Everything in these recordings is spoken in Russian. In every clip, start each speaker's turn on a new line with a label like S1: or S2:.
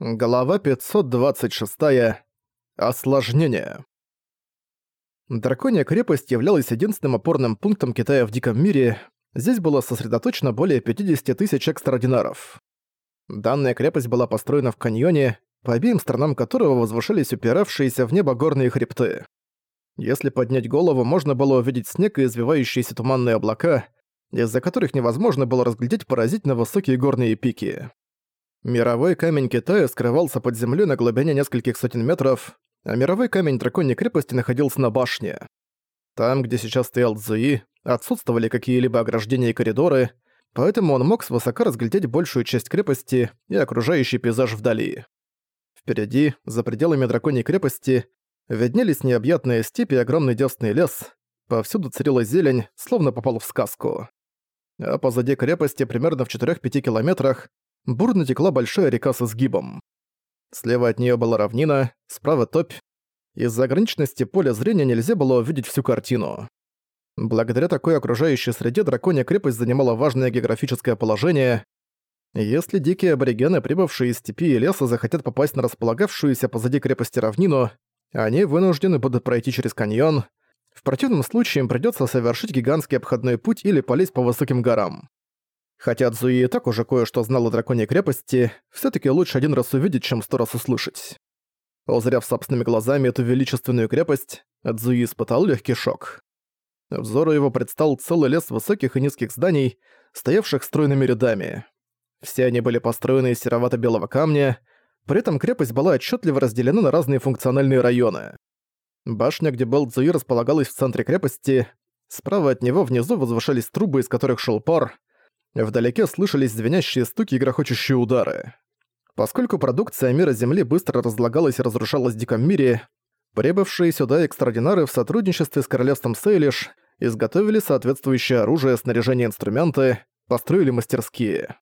S1: Глава 526. Осложнение. Драконья крепость являлась единственным опорным пунктом Китая в Диком мире. Здесь было сосредоточено более 50 тысяч экстраординаров. Данная крепость была построена в каньоне, по обеим сторонам которого возвышались упиравшиеся в небо горные хребты. Если поднять голову, можно было увидеть снег и извивающиеся туманные облака, из-за которых невозможно было разглядеть поразительно высокие горные пики. Мировой камень Китая скрывался под землей на глубине нескольких сотен метров, а мировой камень драконьей крепости находился на башне. Там, где сейчас стоял Цзуи, отсутствовали какие-либо ограждения и коридоры, поэтому он мог свысока разглядеть большую часть крепости и окружающий пейзаж вдали. Впереди, за пределами драконьей крепости, виднелись необъятные степи и огромный девственный лес, повсюду царила зелень, словно попал в сказку. А позади крепости, примерно в 4-5 километрах, бурно текла большая река с изгибом. Слева от нее была равнина, справа топь. Из-за ограниченности поля зрения нельзя было увидеть всю картину. Благодаря такой окружающей среде драконья крепость занимала важное географическое положение. Если дикие аборигены, прибывшие из степи и леса, захотят попасть на располагавшуюся позади крепости равнину, они вынуждены будут пройти через каньон. В противном случае им придётся совершить гигантский обходной путь или полезть по высоким горам. Хотя Цзуи и так уже кое-что знал о драконьей крепости, все таки лучше один раз увидеть, чем сто раз услышать. Узрев собственными глазами эту величественную крепость, Цзуи испытал легкий шок. Взору его предстал целый лес высоких и низких зданий, стоявших стройными рядами. Все они были построены из серовато-белого камня, при этом крепость была отчетливо разделена на разные функциональные районы. Башня, где был Цзуи, располагалась в центре крепости, справа от него внизу возвышались трубы, из которых шел пар, Вдалеке слышались звенящие стуки и грохочущие удары. Поскольку продукция мира Земли быстро разлагалась и разрушалась в диком мире, прибывшие сюда экстраординары в сотрудничестве с королевством Сейлиш изготовили соответствующее оружие, снаряжение инструменты, построили мастерские.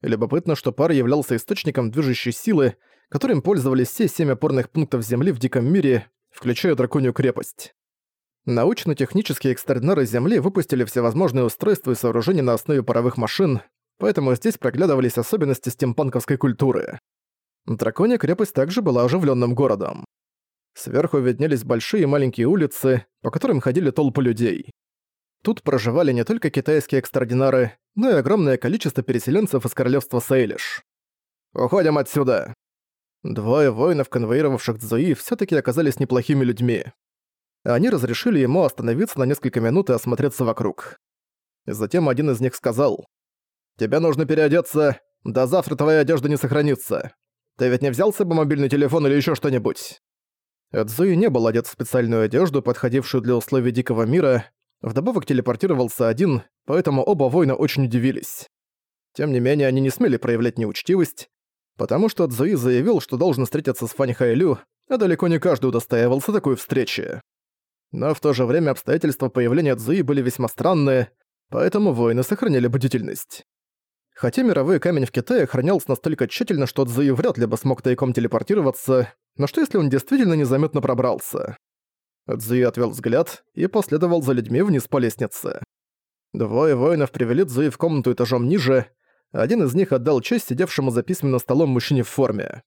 S1: Любопытно, что пар являлся источником движущей силы, которым пользовались все семь опорных пунктов Земли в диком мире, включая драконью крепость. Научно-технические экстраординары Земли выпустили всевозможные устройства и сооружения на основе паровых машин, поэтому здесь проглядывались особенности стимпанковской культуры. Драконья крепость также была оживленным городом. Сверху виднелись большие и маленькие улицы, по которым ходили толпы людей. Тут проживали не только китайские экстраординары, но и огромное количество переселенцев из королевства Сейлиш. «Уходим отсюда!» Двое воинов, конвоировавших Цзуи, все таки оказались неплохими людьми они разрешили ему остановиться на несколько минут и осмотреться вокруг. Затем один из них сказал, «Тебе нужно переодеться, до завтра твоя одежда не сохранится. Ты ведь не взял с собой мобильный телефон или еще что-нибудь?» Эдзуи не был одет в специальную одежду, подходившую для условий дикого мира, вдобавок телепортировался один, поэтому оба воина очень удивились. Тем не менее, они не смели проявлять неучтивость, потому что Цзуи заявил, что должен встретиться с Фань Хайлю, а далеко не каждый удостаивался такой встречи. Но в то же время обстоятельства появления Цзуи были весьма странные, поэтому воины сохраняли бдительность. Хотя мировой камень в Китае охранялся настолько тщательно, что Цзуи вряд ли бы смог тайком телепортироваться, но что если он действительно незаметно пробрался? Цзуи отвел взгляд и последовал за людьми вниз по лестнице. Двое воинов привели Цзуи в комнату этажом ниже, один из них отдал честь сидевшему за письменным столом мужчине в форме.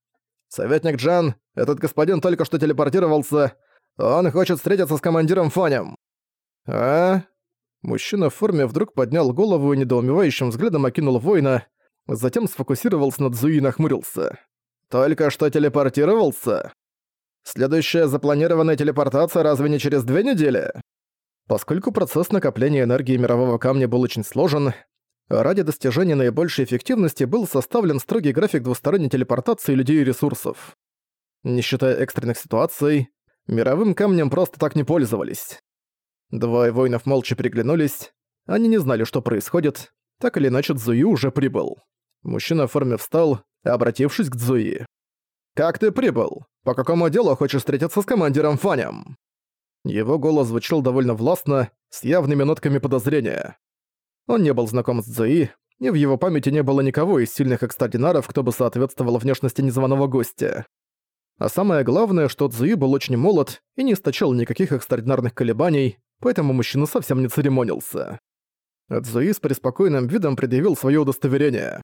S1: «Советник Джан, этот господин только что телепортировался, он хочет встретиться с командиром Фонем». «А?» Мужчина в форме вдруг поднял голову и недоумевающим взглядом окинул воина, затем сфокусировался над Зуи и нахмурился. «Только что телепортировался? Следующая запланированная телепортация разве не через две недели?» Поскольку процесс накопления энергии мирового камня был очень сложен, ради достижения наибольшей эффективности был составлен строгий график двусторонней телепортации людей и ресурсов. Не считая экстренных ситуаций, Мировым камнем просто так не пользовались. Двое воинов молча переглянулись. Они не знали, что происходит. Так или иначе, Цзуи уже прибыл. Мужчина в форме встал, обратившись к Цзуи. «Как ты прибыл? По какому делу хочешь встретиться с командиром Фанем?» Его голос звучал довольно властно, с явными нотками подозрения. Он не был знаком с Цзуи, и в его памяти не было никого из сильных экстрадинаров, кто бы соответствовал внешности незваного гостя. А самое главное, что Цзуи был очень молод и не источал никаких экстраординарных колебаний, поэтому мужчина совсем не церемонился. Цзуи с преспокойным видом предъявил своё удостоверение.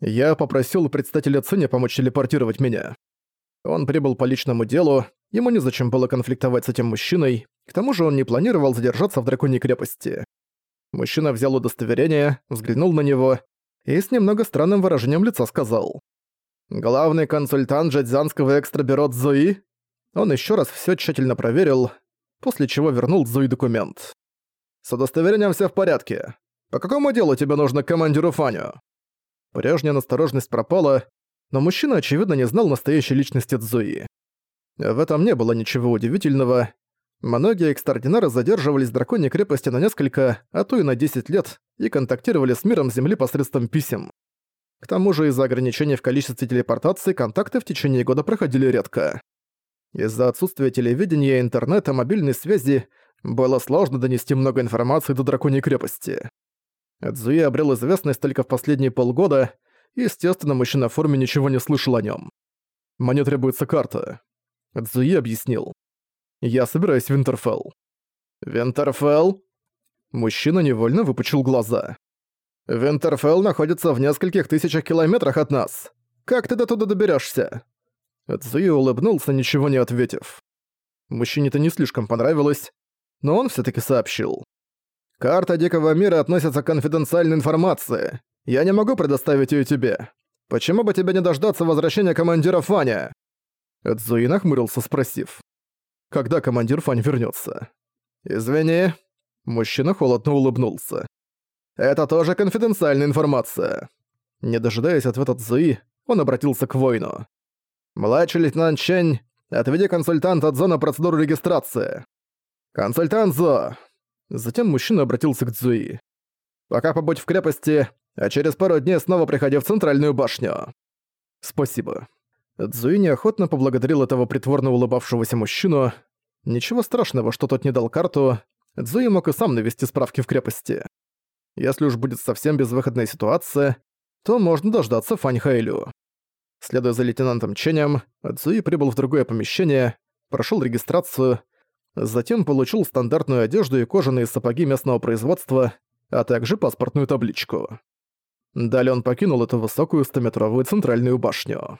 S1: Я попросил представителя Циня помочь телепортировать меня. Он прибыл по личному делу, ему незачем было конфликтовать с этим мужчиной, к тому же он не планировал задержаться в драконьей крепости. Мужчина взял удостоверение, взглянул на него и с немного странным выражением лица сказал. «Главный консультант Джадзянского экстрабюро Цзуи?» Он еще раз все тщательно проверил, после чего вернул Цзуи документ. «С удостоверением все в порядке. По какому делу тебе нужно к командиру Фаню?» Прежняя настороженность пропала, но мужчина, очевидно, не знал настоящей личности Цзуи. В этом не было ничего удивительного. Многие экстраординары задерживались в драконьей крепости на несколько, а то и на 10 лет, и контактировали с миром Земли посредством писем. К тому же из-за ограничений в количестве телепортации контакты в течение года проходили редко. Из-за отсутствия телевидения, интернета, мобильной связи было сложно донести много информации до драконьей крепости. Цзуи обрел известность только в последние полгода, и, естественно, мужчина в форме ничего не слышал о нем. «Мне требуется карта», — Цзуи объяснил. «Я собираюсь в Винтерфелл». «Винтерфелл?» Мужчина невольно выпучил глаза. «Винтерфелл находится в нескольких тысячах километрах от нас. Как ты до туда доберешься? Цзуи улыбнулся, ничего не ответив. Мужчине-то не слишком понравилось, но он все таки сообщил. «Карта Дикого Мира относится к конфиденциальной информации. Я не могу предоставить ее тебе. Почему бы тебе не дождаться возвращения командира Фаня?» Цзуи нахмурился, спросив. «Когда командир Фань вернется? «Извини». Мужчина холодно улыбнулся. «Это тоже конфиденциальная информация». Не дожидаясь ответа Цзуи, он обратился к воину. «Младший лейтенант Чень, отведи консультанта Цзо на процедуру регистрации». «Консультант Зо!» Затем мужчина обратился к Цзуи. «Пока побудь в крепости, а через пару дней снова приходи в центральную башню». «Спасибо». Цзуи неохотно поблагодарил этого притворно улыбавшегося мужчину. Ничего страшного, что тот не дал карту. Цзуи мог и сам навести справки в крепости. Если уж будет совсем безвыходная ситуация, то можно дождаться Фань Хайлю. Следуя за лейтенантом Ченем, Цуи прибыл в другое помещение, прошел регистрацию, затем получил стандартную одежду и кожаные сапоги местного производства, а также паспортную табличку. Далее он покинул эту высокую 100-метровую центральную башню.